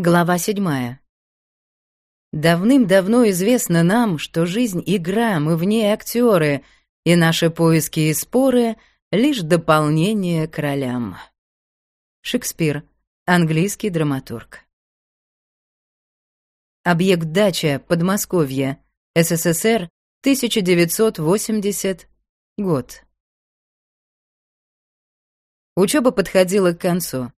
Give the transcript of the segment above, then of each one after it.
Глава седьмая. Давным-давно известно нам, что жизнь — игра, мы в ней актеры, и наши поиски и споры — лишь дополнение к ролям. Шекспир, английский драматург. Объект дача, Подмосковье, СССР, 1980 год. Учеба подходила к концу.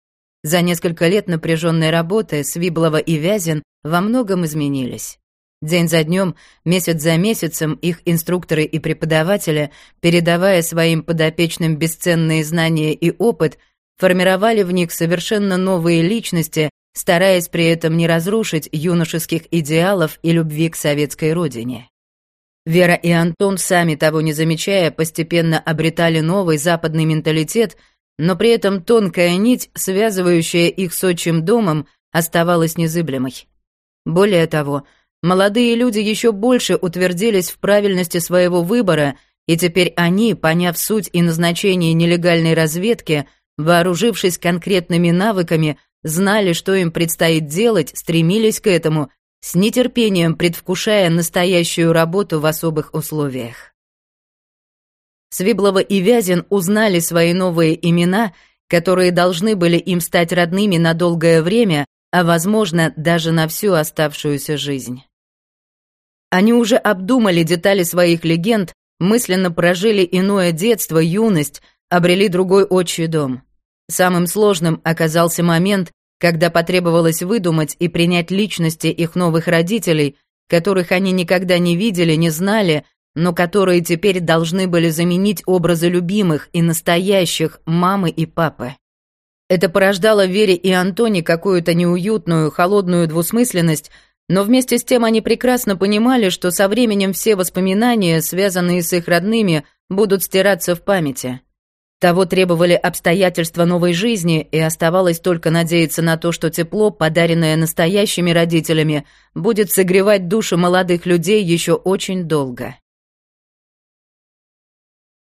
За несколько лет напряженной работы Свиблова и Вязин во многом изменились. День за днем, месяц за месяцем их инструкторы и преподаватели, передавая своим подопечным бесценные знания и опыт, формировали в них совершенно новые личности, стараясь при этом не разрушить юношеских идеалов и любви к советской родине. Вера и Антон, сами того не замечая, постепенно обретали новый западный менталитет – но при этом тонкая нить, связывающая их с отчим домом, оставалась незыблемой. Более того, молодые люди еще больше утвердились в правильности своего выбора, и теперь они, поняв суть и назначение нелегальной разведки, вооружившись конкретными навыками, знали, что им предстоит делать, стремились к этому, с нетерпением предвкушая настоящую работу в особых условиях. Свиблова и Вязин узнали свои новые имена, которые должны были им стать родными на долгое время, а, возможно, даже на всю оставшуюся жизнь. Они уже обдумали детали своих легенд, мысленно прожили иное детство, юность, обрели другой отчий дом. Самым сложным оказался момент, когда потребовалось выдумать и принять личности их новых родителей, которых они никогда не видели, не знали, но которые теперь должны были заменить образы любимых и настоящих мамы и папы. Это порождало Вере и Антоне какую-то неуютную, холодную двусмысленность, но вместе с тем они прекрасно понимали, что со временем все воспоминания, связанные с их родными, будут стираться в памяти. Того требовали обстоятельства новой жизни, и оставалось только надеяться на то, что тепло, подаренное настоящими родителями, будет согревать души молодых людей еще очень долго.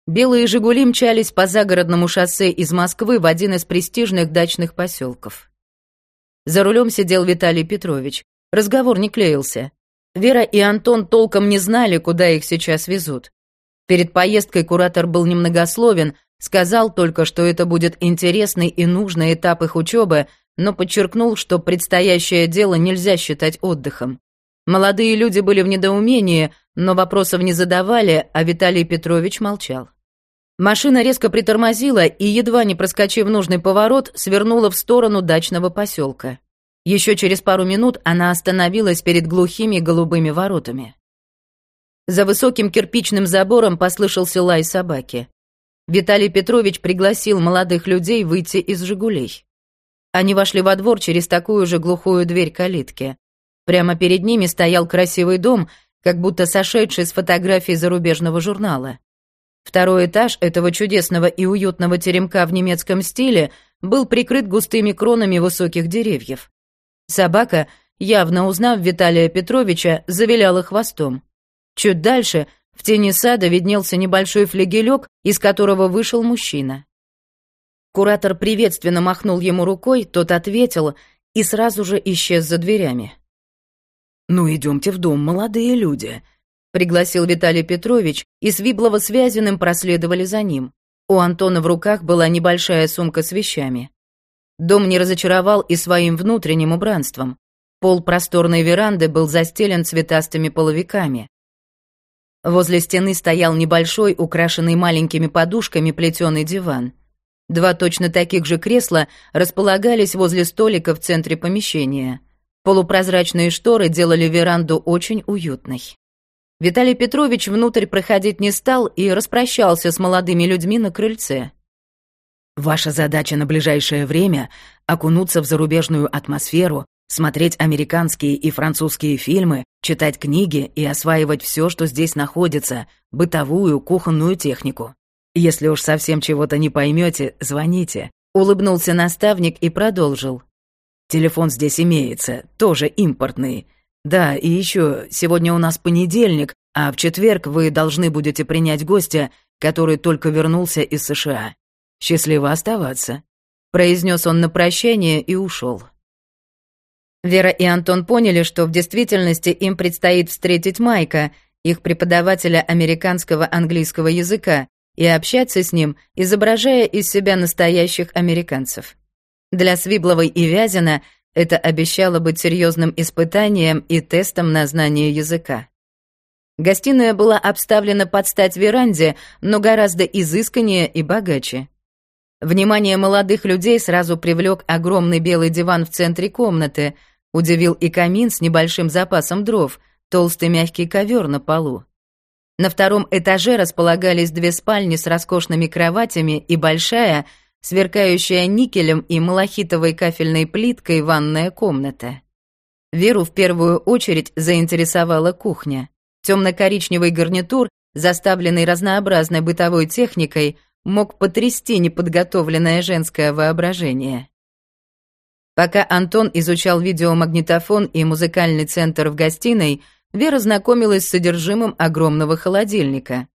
Белые «Жигули» мчались по загородному шоссе из Москвы в один из престижных дачных поселков. За рулем сидел Виталий Петрович. Разговор не клеился. Вера и Антон толком не знали, куда их сейчас везут. Перед поездкой куратор был немногословен, сказал только, что это будет интересный и нужный этап их учебы, но подчеркнул, что предстоящее дело нельзя считать отдыхом. Молодые люди были в недоумении, но вопросов не задавали, а Виталий Петрович молчал. Машина резко притормозила и, едва не проскочив нужный поворот, свернула в сторону дачного поселка. Еще через пару минут она остановилась перед глухими голубыми воротами. За высоким кирпичным забором послышался лай собаки. Виталий Петрович пригласил молодых людей выйти из «Жигулей». Они вошли во двор через такую же глухую дверь калитки. Прямо перед ними стоял красивый дом, как будто сошедший с фотографии зарубежного журнала. Второй этаж этого чудесного и уютного теремка в немецком стиле был прикрыт густыми кронами высоких деревьев. Собака, явно узнав Виталия Петровича, завиляла хвостом. Чуть дальше, в тени сада, виднелся небольшой флегелек, из которого вышел мужчина. Куратор приветственно махнул ему рукой, тот ответил и сразу же исчез за дверями. «Ну, идемте в дом, молодые люди», пригласил Виталий Петрович, и с Виблова связанным проследовали за ним. У Антона в руках была небольшая сумка с вещами. Дом не разочаровал и своим внутренним убранством. Пол просторной веранды был застелен цветастыми половиками. Возле стены стоял небольшой, украшенный маленькими подушками плетеный диван. Два точно таких же кресла располагались возле столика в центре помещения. Полупрозрачные шторы делали веранду очень уютной. Виталий Петрович внутрь проходить не стал и распрощался с молодыми людьми на крыльце. «Ваша задача на ближайшее время — окунуться в зарубежную атмосферу, смотреть американские и французские фильмы, читать книги и осваивать все, что здесь находится, бытовую, кухонную технику. Если уж совсем чего-то не поймете, звоните», — улыбнулся наставник и продолжил. «Телефон здесь имеется, тоже импортный». Да, и еще, сегодня у нас понедельник, а в четверг вы должны будете принять гостя, который только вернулся из США. Счастливо оставаться», — произнес он на прощание и ушел. Вера и Антон поняли, что в действительности им предстоит встретить Майка, их преподавателя американского английского языка, и общаться с ним, изображая из себя настоящих американцев. Для Свибловой и Вязина это обещало быть серьезным испытанием и тестом на знание языка. Гостиная была обставлена под стать веранде, но гораздо изысканнее и богаче. Внимание молодых людей сразу привлек огромный белый диван в центре комнаты, удивил и камин с небольшим запасом дров, толстый мягкий ковер на полу. На втором этаже располагались две спальни с роскошными кроватями и большая, сверкающая никелем и малахитовой кафельной плиткой ванная комната. Веру в первую очередь заинтересовала кухня. Темно-коричневый гарнитур, заставленный разнообразной бытовой техникой, мог потрясти неподготовленное женское воображение. Пока Антон изучал видеомагнитофон и музыкальный центр в гостиной, Вера знакомилась с содержимым огромного холодильника.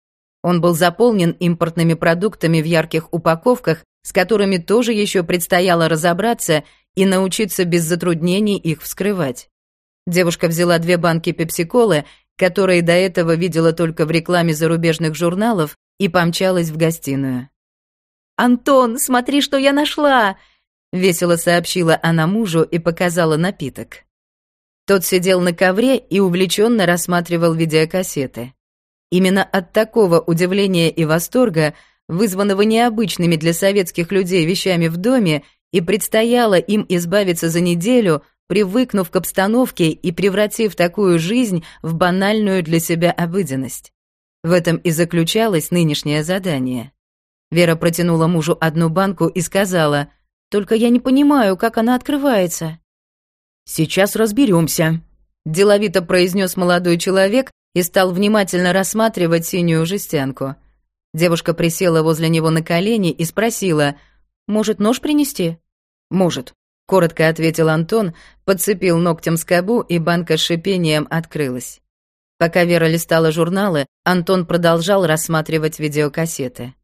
Он был заполнен импортными продуктами в ярких упаковках, с которыми тоже еще предстояло разобраться и научиться без затруднений их вскрывать. Девушка взяла две банки пепси-колы, которые до этого видела только в рекламе зарубежных журналов, и помчалась в гостиную. «Антон, смотри, что я нашла!» — весело сообщила она мужу и показала напиток. Тот сидел на ковре и увлеченно рассматривал видеокассеты. Именно от такого удивления и восторга, вызванного необычными для советских людей вещами в доме, и предстояло им избавиться за неделю, привыкнув к обстановке и превратив такую жизнь в банальную для себя обыденность. В этом и заключалось нынешнее задание. Вера протянула мужу одну банку и сказала, «Только я не понимаю, как она открывается». «Сейчас разберемся», — деловито произнес молодой человек и стал внимательно рассматривать синюю жестянку. Девушка присела возле него на колени и спросила, «Может, нож принести?» «Может», коротко ответил Антон, подцепил ногтем скобу, и банка с шипением открылась. Пока Вера листала журналы, Антон продолжал рассматривать видеокассеты.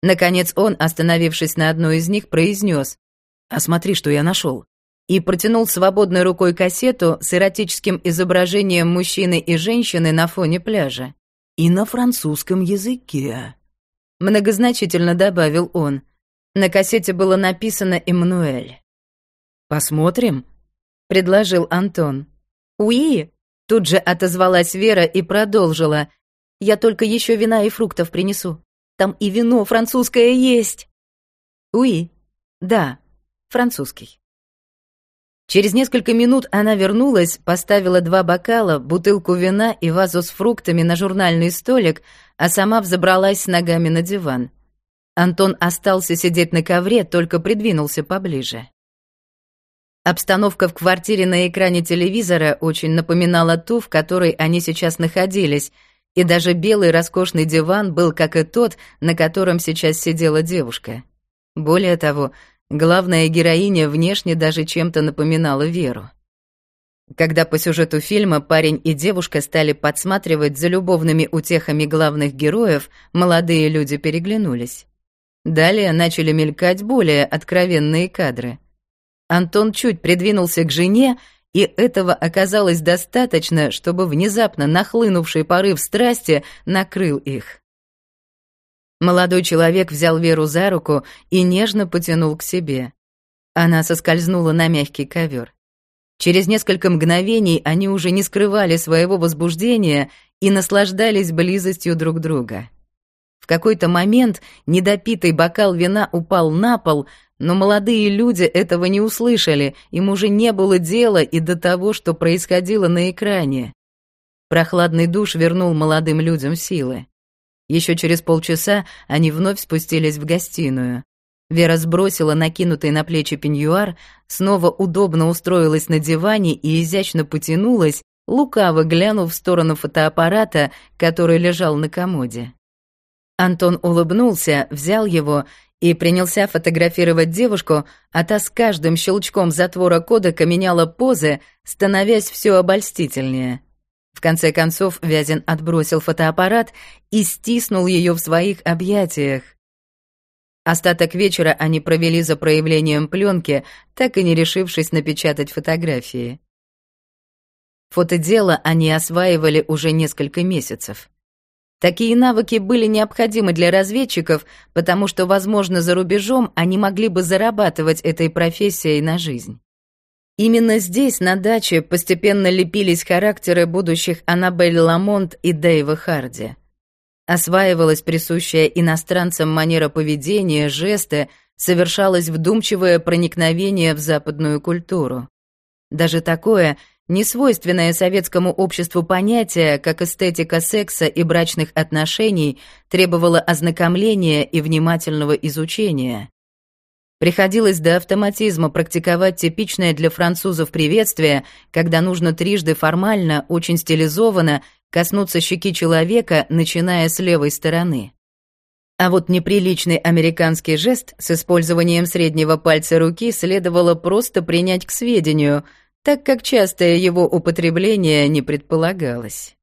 Наконец он, остановившись на одной из них, произнес «А смотри, что я нашел!» и протянул свободной рукой кассету с эротическим изображением мужчины и женщины на фоне пляжа. «И на французском языке», — многозначительно добавил он. На кассете было написано «Эммануэль». «Посмотрим», — предложил Антон. «Уи!» — тут же отозвалась Вера и продолжила. «Я только еще вина и фруктов принесу. Там и вино французское есть». «Уи!» «Да, французский». Через несколько минут она вернулась, поставила два бокала, бутылку вина и вазу с фруктами на журнальный столик, а сама взобралась с ногами на диван. Антон остался сидеть на ковре, только придвинулся поближе. Обстановка в квартире на экране телевизора очень напоминала ту, в которой они сейчас находились, и даже белый роскошный диван был как и тот, на котором сейчас сидела девушка. Более того, главная героиня внешне даже чем-то напоминала Веру. Когда по сюжету фильма парень и девушка стали подсматривать за любовными утехами главных героев, молодые люди переглянулись. Далее начали мелькать более откровенные кадры — Антон чуть придвинулся к жене, и этого оказалось достаточно, чтобы внезапно нахлынувший порыв страсти накрыл их. Молодой человек взял Веру за руку и нежно потянул к себе. Она соскользнула на мягкий ковер. Через несколько мгновений они уже не скрывали своего возбуждения и наслаждались близостью друг друга. В какой-то момент недопитый бокал вина упал на пол, но молодые люди этого не услышали, им уже не было дела и до того, что происходило на экране. Прохладный душ вернул молодым людям силы. Еще через полчаса они вновь спустились в гостиную. Вера сбросила накинутый на плечи пеньюар, снова удобно устроилась на диване и изящно потянулась, лукаво глянув в сторону фотоаппарата, который лежал на комоде. Антон улыбнулся, взял его и принялся фотографировать девушку, а та с каждым щелчком затвора кодека меняла позы, становясь все обольстительнее. В конце концов Вязин отбросил фотоаппарат и стиснул ее в своих объятиях. Остаток вечера они провели за проявлением пленки, так и не решившись напечатать фотографии. Фотодело они осваивали уже несколько месяцев. Такие навыки были необходимы для разведчиков, потому что, возможно, за рубежом они могли бы зарабатывать этой профессией на жизнь. Именно здесь, на даче, постепенно лепились характеры будущих Аннабель Ламонт и Дэйва Харди. Осваивалась присущая иностранцам манера поведения, жесты, совершалось вдумчивое проникновение в западную культуру. Даже такое — Несвойственное советскому обществу понятие, как эстетика секса и брачных отношений, требовало ознакомления и внимательного изучения. Приходилось до автоматизма практиковать типичное для французов приветствие, когда нужно трижды формально, очень стилизованно коснуться щеки человека, начиная с левой стороны. А вот неприличный американский жест с использованием среднего пальца руки следовало просто принять к сведению – так как частое его употребление не предполагалось.